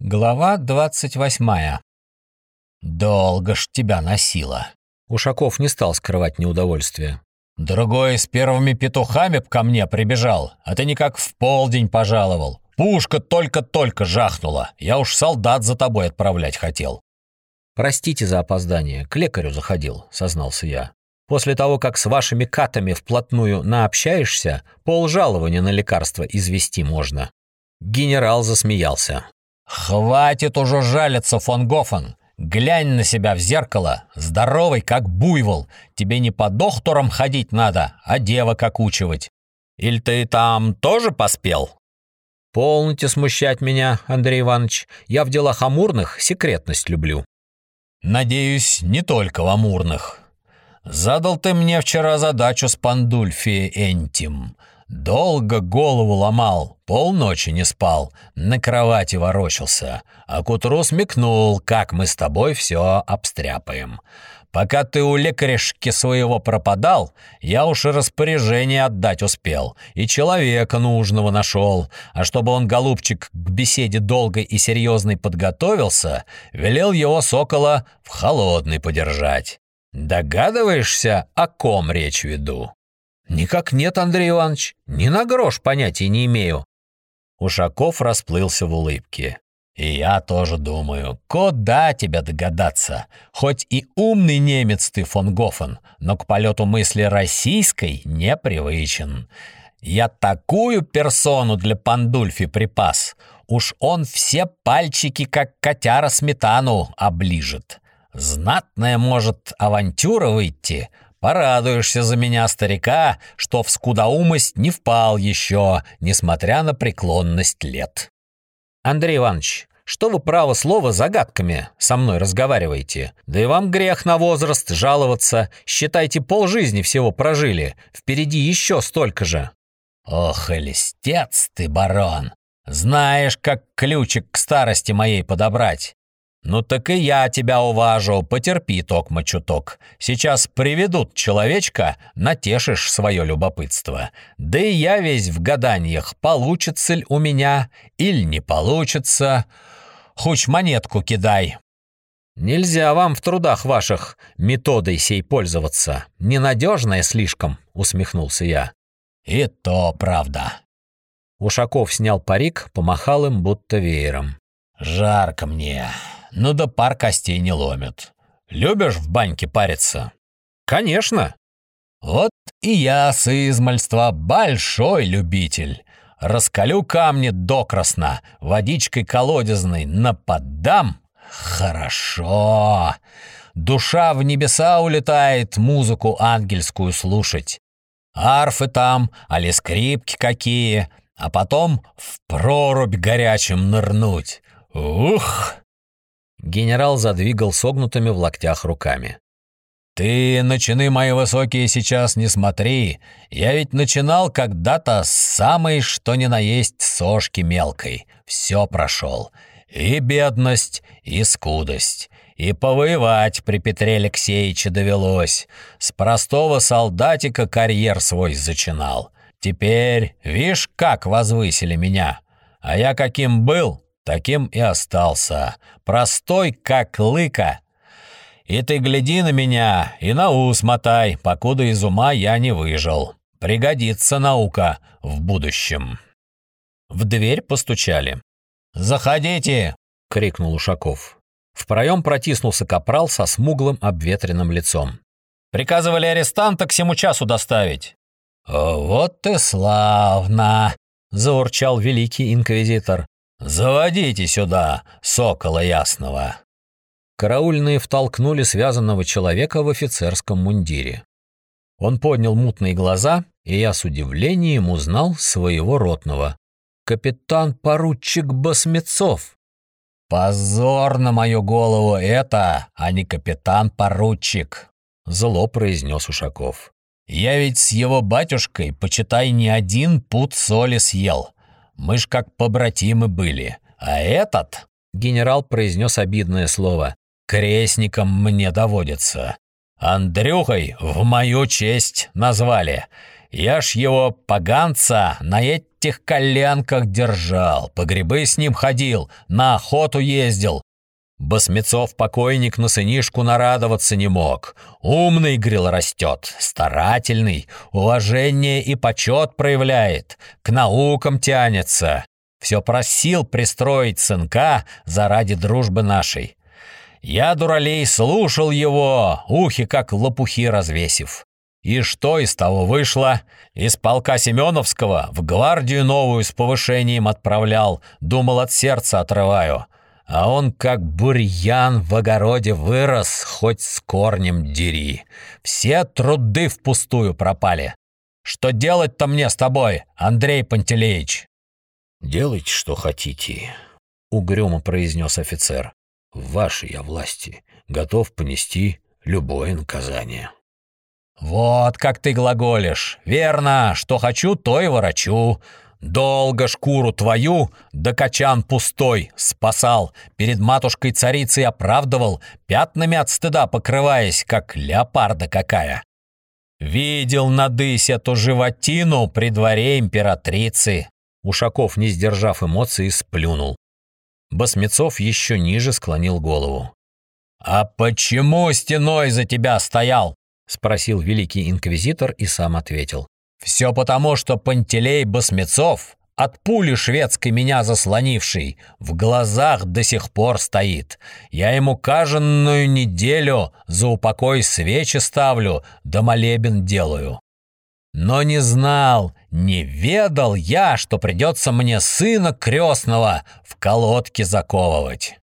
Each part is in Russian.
Глава двадцать восьмая. «Долго ж тебя носило!» Ушаков не стал скрывать неудовольствие. «Другой с первыми петухами б ко мне прибежал, а ты никак в полдень пожаловал. Пушка только-только жахнула, я уж солдат за тобой отправлять хотел». «Простите за опоздание, к лекарю заходил», — сознался я. «После того, как с вашими катами вплотную наобщаешься, полжалования на лекарство извести можно». Генерал засмеялся. «Хватит уже жалиться, фон Гофен! Глянь на себя в зеркало, здоровый, как буйвол. Тебе не по докторам ходить надо, а девок окучивать. Или ты там тоже поспел?» «Полностью смущать меня, Андрей Иванович. Я в делах амурных секретность люблю». «Надеюсь, не только в амурных. Задал ты мне вчера задачу с Пандульфи Энтим. Долго голову ломал, полночи не спал, на кровати ворочался, а к утру смекнул, как мы с тобой все обстряпаем. Пока ты у лекаришки своего пропадал, я уж и распоряжение отдать успел, и человека нужного нашел, а чтобы он, голубчик, к беседе долгой и серьезной подготовился, велел его сокола в холодный подержать. Догадываешься, о ком речь веду?» «Никак нет, Андрей Иванович, ни на грош понятия не имею». Ушаков расплылся в улыбке. «И я тоже думаю, куда тебя догадаться? Хоть и умный немец ты, фон Гофен, но к полету мысли российской непривычен. Я такую персону для Пандульфи припас. Уж он все пальчики, как котяра сметану, оближет. Знатная может авантюра выйти, Порадуешься за меня, старика, что в скудоумость не впал еще, несмотря на преклонность лет. Андрей Иванович, что вы право слова загадками со мной разговариваете? Да и вам грех на возраст жаловаться. Считайте, полжизни всего прожили. Впереди еще столько же. Ох, листец ты, барон. Знаешь, как ключик к старости моей подобрать. «Ну так и я тебя уважу, потерпи, токма чуток. Сейчас приведут человечка, натешишь свое любопытство. Да и я весь в гаданиях, получится ли у меня или не получится. Хоть монетку кидай». «Нельзя вам в трудах ваших методой сей пользоваться. Ненадежная слишком», — усмехнулся я. «И то правда». Ушаков снял парик, помахал им будто веером. «Жарко мне ну да пар костей не ломят. Любишь в баньке париться? Конечно. Вот и я с измальства большой любитель. Раскалю камни докрасно, водичкой колодезной нападам. Хорошо. Душа в небеса улетает музыку ангельскую слушать. Арфы там, али скрипки какие, а потом в прорубь горячим нырнуть. Ух! Генерал задвигал согнутыми в локтях руками. «Ты на чины мои высокие сейчас не смотри. Я ведь начинал когда-то с самой что ни на есть сошки мелкой. Все прошел. И бедность, и скудость. И повоевать при Петре Алексеевиче довелось. С простого солдатика карьер свой зачинал. Теперь, вишь, как возвысили меня. А я каким был, таким и остался, простой, как лыка. И ты гляди на меня и на ус мотай, покуда из ума я не выжил. Пригодится наука в будущем». В дверь постучали. «Заходите!» — крикнул Ушаков. В проем протиснулся капрал со смуглым обветренным лицом. «Приказывали арестанта к всему часу доставить». «Вот ты славно!» — заурчал великий инквизитор. «Заводите сюда, сокола ясного!» Караульные втолкнули связанного человека в офицерском мундире. Он поднял мутные глаза, и я с удивлением узнал своего ротного. Капитан-поручик Басмецов. «Позор на мою голову это, а не капитан-поручик!» Зло произнес Ушаков. «Я ведь с его батюшкой, почитай, не один пуд соли съел. Мы ж как побратимы были. А этот...» Генерал произнес обидное слово. «Крестником мне доводится. Андрюхой в мою честь назвали. Я ж его, поганца, на этих коленках держал, по грибы с ним ходил, на охоту ездил. Басмецов покойник на сынишку нарадоваться не мог. Умный, грил, растет, старательный, уважение и почет проявляет, к наукам тянется. Все просил пристроить сынка заради дружбы нашей. Я, дуралей, слушал его, ухи как лопухи развесив. И что из того вышло? Из полка Семеновского в гвардию новую с повышением отправлял, думал, от сердца отрываю. А он как бурьян в огороде вырос, хоть с корнем дери. Все труды впустую пропали. Что делать-то мне с тобой, Андрей Пантелеич? «Делайте, что хотите», — угрюмо произнес офицер. «В вашей я власти, готов понести любое наказание». «Вот как ты глаголишь. Верно, что хочу, то и ворочу. Долго шкуру твою, да качан пустой, спасал, перед матушкой-царицей оправдывал, пятнами от стыда покрываясь, как леопарда какая. Видел надысь эту животину при дворе императрицы. Ушаков, не сдержав эмоций, сплюнул. Басмецов еще ниже склонил голову. «А почему стеной за тебя стоял?» — спросил великий инквизитор и сам ответил. «Все потому, что Пантелей Басмецов, от пули шведской меня заслонивший, в глазах до сих пор стоит. Я ему каженную неделю за упокой свечи ставлю, да молебен делаю. Но не знал, не ведал я, что придется мне сына крестного в колодке заковывать.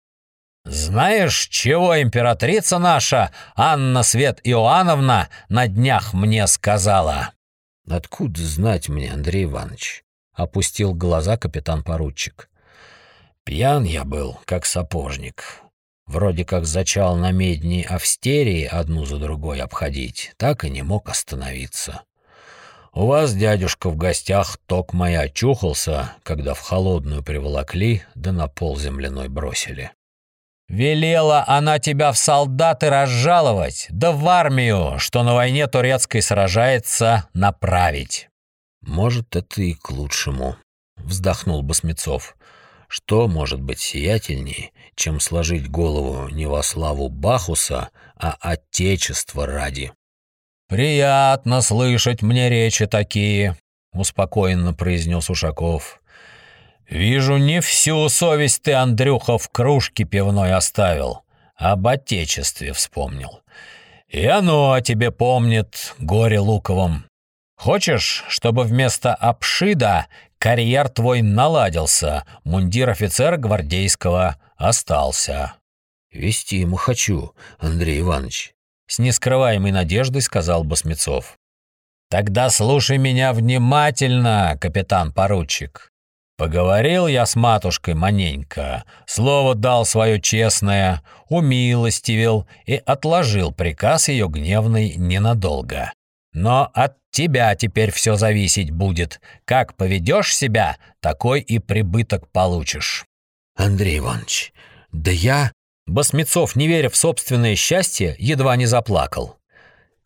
Знаешь, чего императрица наша, Анна Свет Иоанновна, на днях мне сказала? Откуда знать мне, Андрей Иванович? Опустил глаза капитан-поручик. Пьян я был, как сапожник. Вроде как зачал на медни австерии одну за другой обходить, так и не мог остановиться. У вас, дядюшка, в гостях ток моя очухался, когда в холодную приволокли, да на пол земляной бросили. Велела она тебя в солдаты разжаловать, да в армию, что на войне турецкой сражается, направить. Может, это и к лучшему, вздохнул Басмецов. Что может быть сиятельнее, чем сложить голову не во славу Бахуса, а Отечества ради? «Приятно слышать мне речи такие», — успокоенно произнес Ушаков. «Вижу, не всю совесть ты, Андрюха, в кружке пивной оставил, об отечестве вспомнил. И оно о тебе помнит, горе луковом. Хочешь, чтобы вместо обшида карьер твой наладился, мундир офицера гвардейского остался?» «Вести ему хочу, Андрей Иванович», с нескрываемой надеждой сказал Басмецов. «Тогда слушай меня внимательно, капитан-поручик. Поговорил я с матушкой маненько, слово дал свое честное, умилостивил и отложил приказ ее гневный ненадолго. Но от тебя теперь все зависеть будет. Как поведешь себя, такой и прибыток получишь». «Андрей Иванович, да я...» Басмецов, не веря в собственное счастье, едва не заплакал.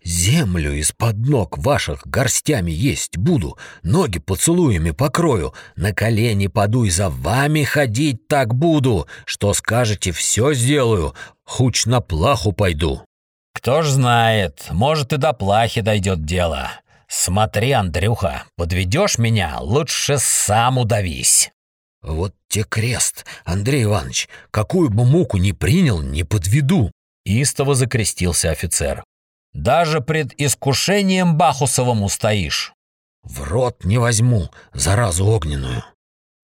«Землю из-под ног ваших горстями есть буду, ноги поцелуями покрою, на колени паду и за вами ходить так буду, что скажете, все сделаю, хуч на плаху пойду». «Кто ж знает, может и до плахи дойдет дело. Смотри, Андрюха, подведешь меня, лучше сам удавись». «Вот те крест, Андрей Иванович, какую бы муку ни принял, не подведу!» Истово закрестился офицер. «Даже пред искушением Бахусовым устоишь!» «В рот не возьму, заразу огненную!»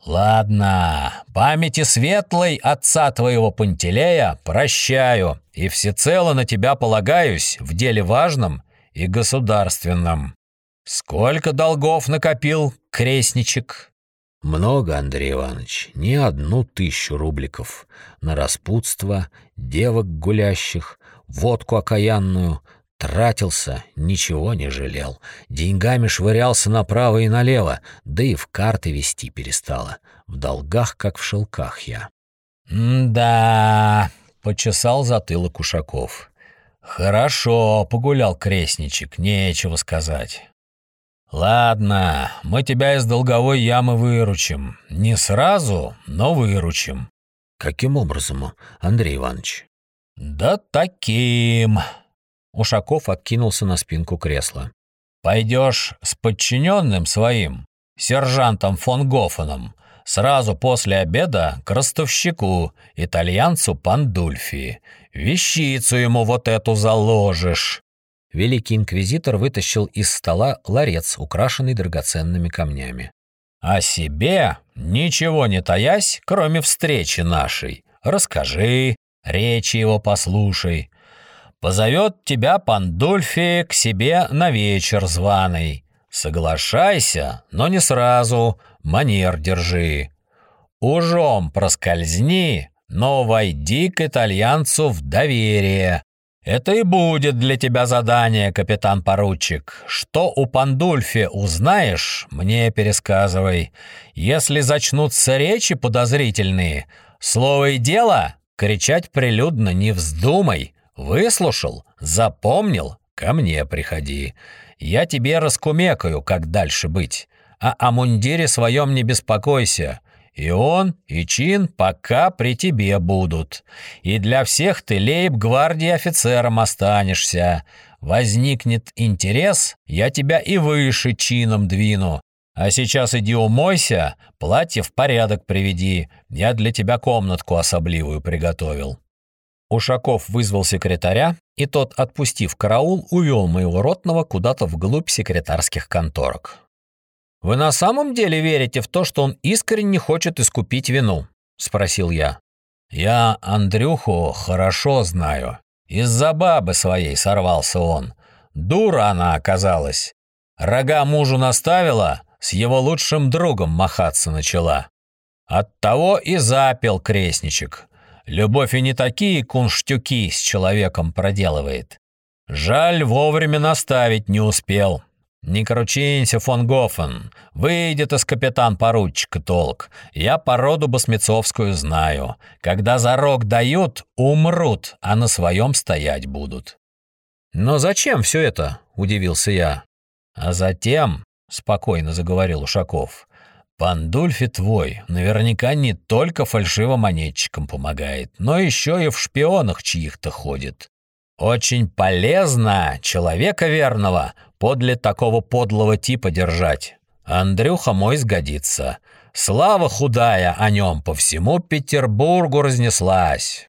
«Ладно, памяти светлой отца твоего Пантелея прощаю и всецело на тебя полагаюсь в деле важном и государственном. Сколько долгов накопил, крестничек?» Много, Андрей Иванович, не одну тысячу рубликов. На распутство, девок гулящих, водку окаянную. Тратился, ничего не жалел. Деньгами швырялся направо и налево, да и в карты вести перестала. В долгах, как в шелках я. «Да...» — почесал затылок Ушаков. «Хорошо, погулял крестничек, нечего сказать. «Ладно, мы тебя из долговой ямы выручим. Не сразу, но выручим». «Каким образом, Андрей Иванович?» «Да таким...» Ушаков откинулся на спинку кресла. «Пойдешь с подчиненным своим, сержантом фон Гофеном, сразу после обеда к ростовщику, итальянцу Пандульфи. Вещицу ему вот эту заложишь». Великий инквизитор вытащил из стола ларец, украшенный драгоценными камнями. «А себе, ничего не таясь, кроме встречи нашей, расскажи, речи его послушай. Позовет тебя Пандульфи к себе на вечер званый. Соглашайся, но не сразу, манер держи. Ужом проскользни, но войди к итальянцу в доверие. Это и будет для тебя задание, капитан-поручик. Что у Пандульфи узнаешь, мне пересказывай. Если зачнутся речи подозрительные, слово и дело, кричать прилюдно не вздумай. Выслушал, запомнил, ко мне приходи. Я тебе раскумекаю, как дальше быть. А о мундире своем не беспокойся. И он, и чин пока при тебе будут. И для всех ты лейб-гвардии офицером останешься. Возникнет интерес, я тебя и выше чином двину. А сейчас иди умойся, платье в порядок приведи. Я для тебя комнатку особливую приготовил». Ушаков вызвал секретаря, и тот, отпустив караул, увел моего ротного куда-то вглубь секретарских конторок. «Вы на самом деле верите в то, что он искренне хочет искупить вину?» — спросил я. «Я Андрюху хорошо знаю. Из-за бабы своей сорвался он. Дура она оказалась. Рога мужу наставила, с его лучшим другом махаться начала. Оттого и запил крестничек. Любовь и не такие кунштюки с человеком проделывает. Жаль, вовремя наставить не успел. «Не кручинься, фон Гофен. Выйдет из капитан-поручика толк. Я породу басмецовскую знаю. Когда за рог дают, умрут, а на своем стоять будут». «Но зачем все это?» — удивился я. «А затем», — спокойно заговорил Ушаков, «Пандульфи твой наверняка не только фальшивомонетчикам помогает, но еще и в шпионах чьих-то ходит. Очень полезно человека верного подле такого подлого типа держать. Андрюха мой сгодится. Слава худая о нем по всему Петербургу разнеслась.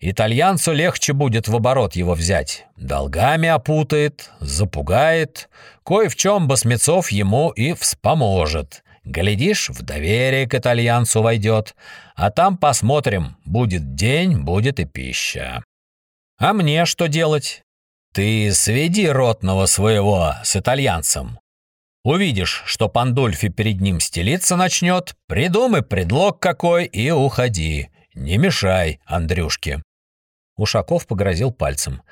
Итальянцу легче будет в оборот его взять. Долгами опутает, запугает, кое в чем Басмецов ему и вспоможет. Глядишь, в доверие к итальянцу войдет, а там посмотрим, будет день, будет и пища. А мне что делать? Ты сведи ротного своего с итальянцем. Увидишь, что Пандольфи перед ним стелиться начнет, придумай предлог какой и уходи. Не мешай, Андрюшке. Ушаков погрозил пальцем.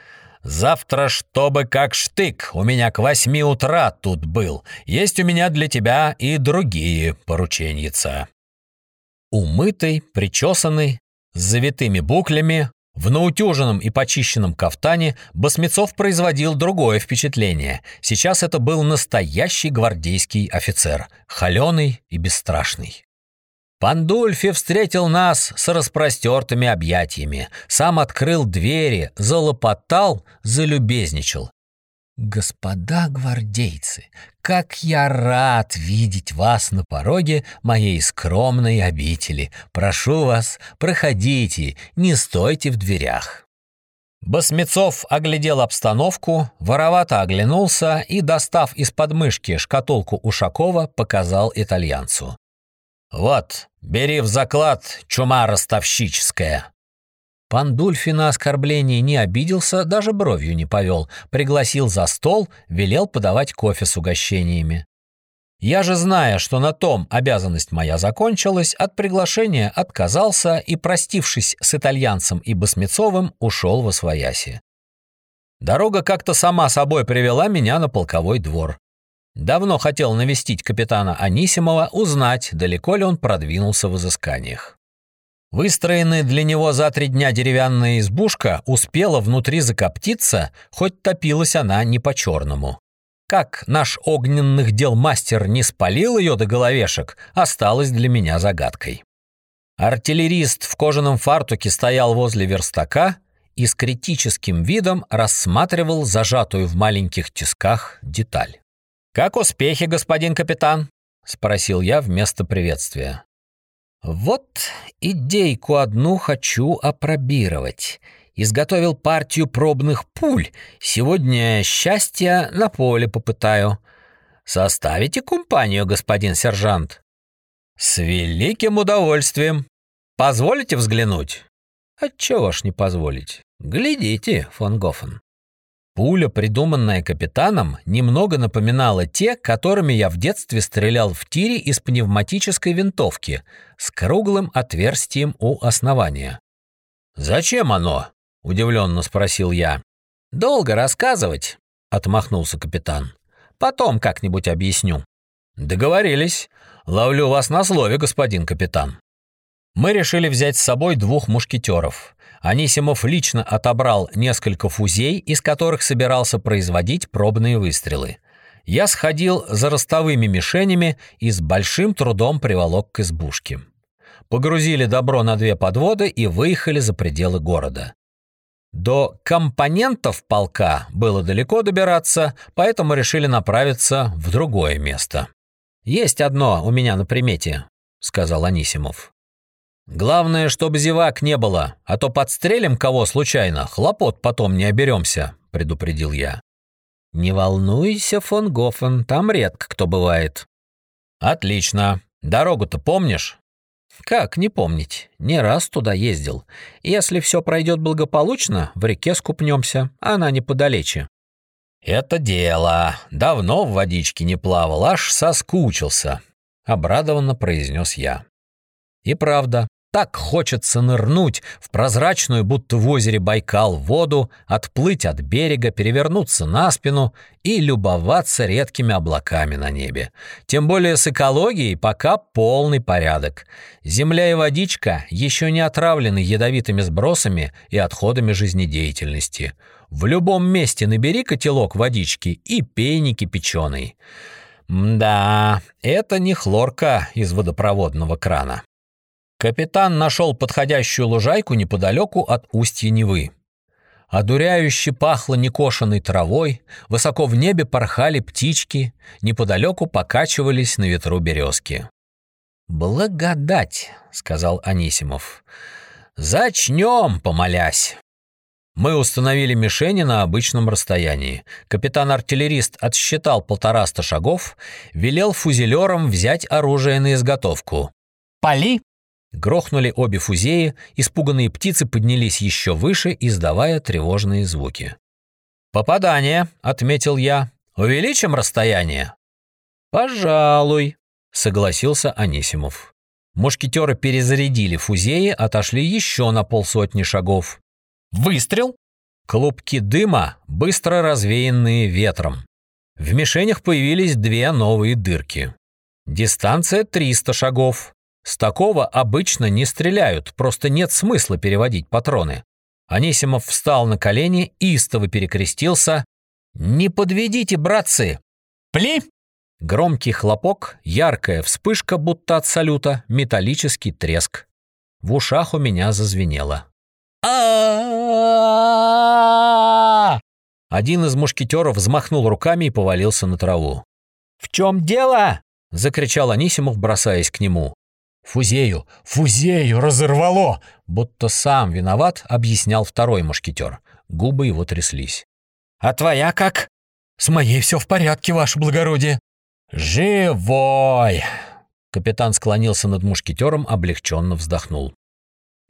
«Завтра, чтобы как штык, у меня к восьми утра тут был. Есть у меня для тебя и другие порученьица». Умытый, причесанный, с завитыми буклями, в наутюженном и почищенном кафтане Басмецов производил другое впечатление. Сейчас это был настоящий гвардейский офицер, холеный и бесстрашный. Пандульфи встретил нас с распростертыми объятиями, сам открыл двери, залопотал, залюбезничал. «Господа гвардейцы, как я рад видеть вас на пороге моей скромной обители! Прошу вас, проходите, не стойте в дверях!» Басмецов оглядел обстановку, воровато оглянулся и, достав из подмышки шкатулку Ушакова, показал итальянцу. «Вот, бери в заклад, чума ростовщическая!» Пан Дульфи на оскорбление не обиделся, даже бровью не повел, пригласил за стол, велел подавать кофе с угощениями. Я же, зная, что на том обязанность моя закончилась, от приглашения отказался и, простившись с итальянцем и Басмецовым, ушел во свояси. Дорога как-то сама собой привела меня на полковой двор. Давно хотел навестить капитана Анисимова, узнать, далеко ли он продвинулся в изысканиях. Выстроенная для него за три дня деревянная избушка успела внутри закоптиться, хоть топилась она не по-черному. Как наш огненных дел мастер не спалил ее до головешек, осталось для меня загадкой. Артиллерист в кожаном фартуке стоял возле верстака и с критическим видом рассматривал зажатую в маленьких тисках деталь. «Как успехи, господин капитан?» — спросил я вместо приветствия. «Вот идейку одну хочу опробировать. Изготовил партию пробных пуль. Сегодня счастье на поле попытаю. Составите компанию, господин сержант?» «С великим удовольствием. Позволите взглянуть?» «Отчего ж не позволить? Глядите, фон Гофен». Пуля, придуманная капитаном, немного напоминала те, которыми я в детстве стрелял в тире из пневматической винтовки с круглым отверстием у основания. «Зачем оно?» — удивленно спросил я. «Долго рассказывать», — отмахнулся капитан. «Потом как-нибудь объясню». «Договорились. Ловлю вас на слове, господин капитан». Мы решили взять с собой двух мушкетеров. Анисимов лично отобрал несколько фузей, из которых собирался производить пробные выстрелы. Я сходил за ростовыми мишенями и с большим трудом приволок к избушке. Погрузили добро на две подводы и выехали за пределы города. До компонентов полка было далеко добираться, поэтому решили направиться в другое место. «Есть одно у меня на примете», — сказал Анисимов. «Главное, чтобы зевак не было, а то подстрелим кого случайно, хлопот потом не оберемся», — предупредил я. «Не волнуйся, фон Гофен, там редко кто бывает». «Отлично. Дорогу-то помнишь?» «Как не помнить? Не раз туда ездил. Если все пройдет благополучно, в реке скупнемся, она неподалече». «Это дело. Давно в водичке не плавал, аж соскучился», — обрадованно произнес я. И правда, так хочется нырнуть в прозрачную, будто в озере Байкал, воду, отплыть от берега, перевернуться на спину и любоваться редкими облаками на небе. Тем более с экологией пока полный порядок. Земля и водичка еще не отравлены ядовитыми сбросами и отходами жизнедеятельности. В любом месте набери котелок водички и пей кипяченый. Да, это не хлорка из водопроводного крана. Капитан нашел подходящую лужайку неподалеку от устья Невы. Одуряюще пахло некошенной травой, высоко в небе порхали птички, неподалеку покачивались на ветру березки. «Благодать», — сказал Анисимов. «Зачнем, помолясь». Мы установили мишени на обычном расстоянии. Капитан-артиллерист отсчитал полтораста шагов, велел фузелерам взять оружие на изготовку. «Пали!» Грохнули обе фузеи, испуганные птицы поднялись еще выше, издавая тревожные звуки. «Попадание», — отметил я. «Увеличим расстояние?» «Пожалуй», — согласился Анисимов. Мушкетеры перезарядили фузеи, отошли еще на полсотни шагов. «Выстрел!» Клубки дыма, быстро развеянные ветром. В мишенях появились две новые дырки. Дистанция 300 шагов. С такого обычно не стреляют, просто нет смысла переводить патроны. Анисимов встал на колени, истово перекрестился. «Не подведите, братцы!» «Пли!» Громкий хлопок, яркая вспышка, будто от салюта, металлический треск. В ушах у меня зазвенело. а Один из мушкетеров взмахнул руками и повалился на траву. «В чем дело?» — закричал Анисимов, бросаясь к нему. «Фузею! Фузею разорвало!» Будто сам виноват, объяснял второй мушкетер. Губы его тряслись. «А твоя как?» «С моей все в порядке, ваше благородие». «Живой!» Капитан склонился над мушкетером, облегченно вздохнул.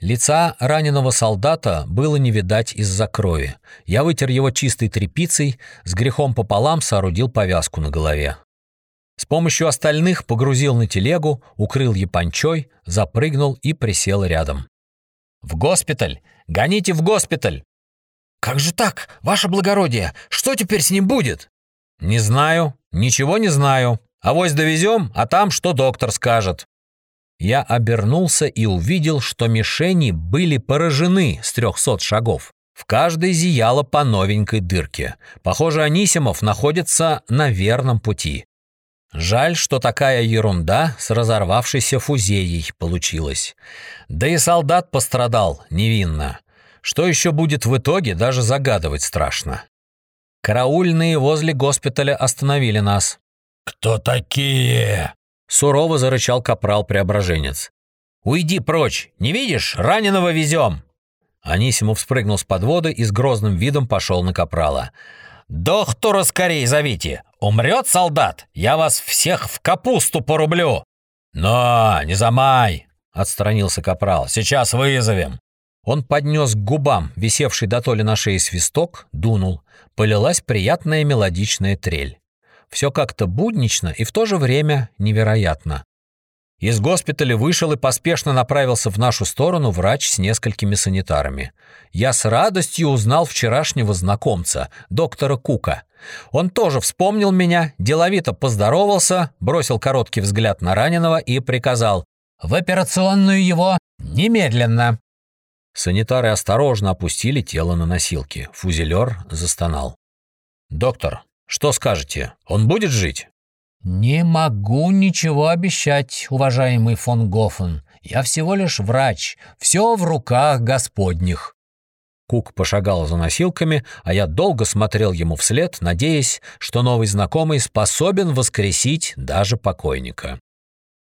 Лица раненого солдата было не видать из-за крови. Я вытер его чистой тряпицей, с грехом пополам соорудил повязку на голове. С помощью остальных погрузил на телегу, укрыл япончой, запрыгнул и присел рядом. «В госпиталь! Гоните в госпиталь!» «Как же так, ваше благородие? Что теперь с ним будет?» «Не знаю, ничего не знаю. Авось довезем, а там что доктор скажет». Я обернулся и увидел, что мишени были поражены с трехсот шагов. В каждой зияло по новенькой дырке. Похоже, Анисимов находится на верном пути. Жаль, что такая ерунда с разорвавшейся фузеей получилась. Да и солдат пострадал невинно. Что еще будет в итоге, даже загадывать страшно. Караульные возле госпиталя остановили нас. «Кто такие?» — сурово зарычал капрал-преображенец. «Уйди прочь! Не видишь? Раненого везем!» Анисимов спрыгнул с подвода и с грозным видом пошел на капрала. «Доктора скорей зовите! Умрет солдат! Я вас всех в капусту порублю!» «Но, не замай!» — отстранился капрал. «Сейчас вызовем!» Он поднес к губам висевший до толи на шее свисток, дунул. Полилась приятная мелодичная трель. Все как-то буднично и в то же время невероятно. Из госпиталя вышел и поспешно направился в нашу сторону врач с несколькими санитарами. Я с радостью узнал вчерашнего знакомца, доктора Кука. Он тоже вспомнил меня, деловито поздоровался, бросил короткий взгляд на раненого и приказал «В операционную его немедленно!» Санитары осторожно опустили тело на носилки. Фузелер застонал. «Доктор, что скажете? Он будет жить?» «Не могу ничего обещать, уважаемый фон Гофен. Я всего лишь врач. Все в руках господних». Кук пошагал за носилками, а я долго смотрел ему вслед, надеясь, что новый знакомый способен воскресить даже покойника.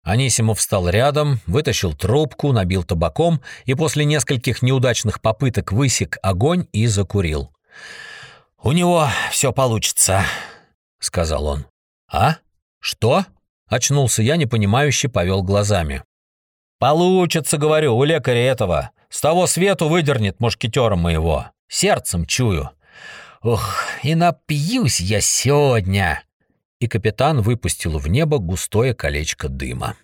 Анисимов встал рядом, вытащил трубку, набил табаком и после нескольких неудачных попыток высек огонь и закурил. «У него все получится», — сказал он. «А? Что?» — очнулся я, непонимающе повел глазами. «Получится, говорю, у лекаря этого. С того свету выдернет мушкетера моего. Сердцем чую. Ух, и напьюсь я сегодня!» и капитан выпустил в небо густое колечко дыма.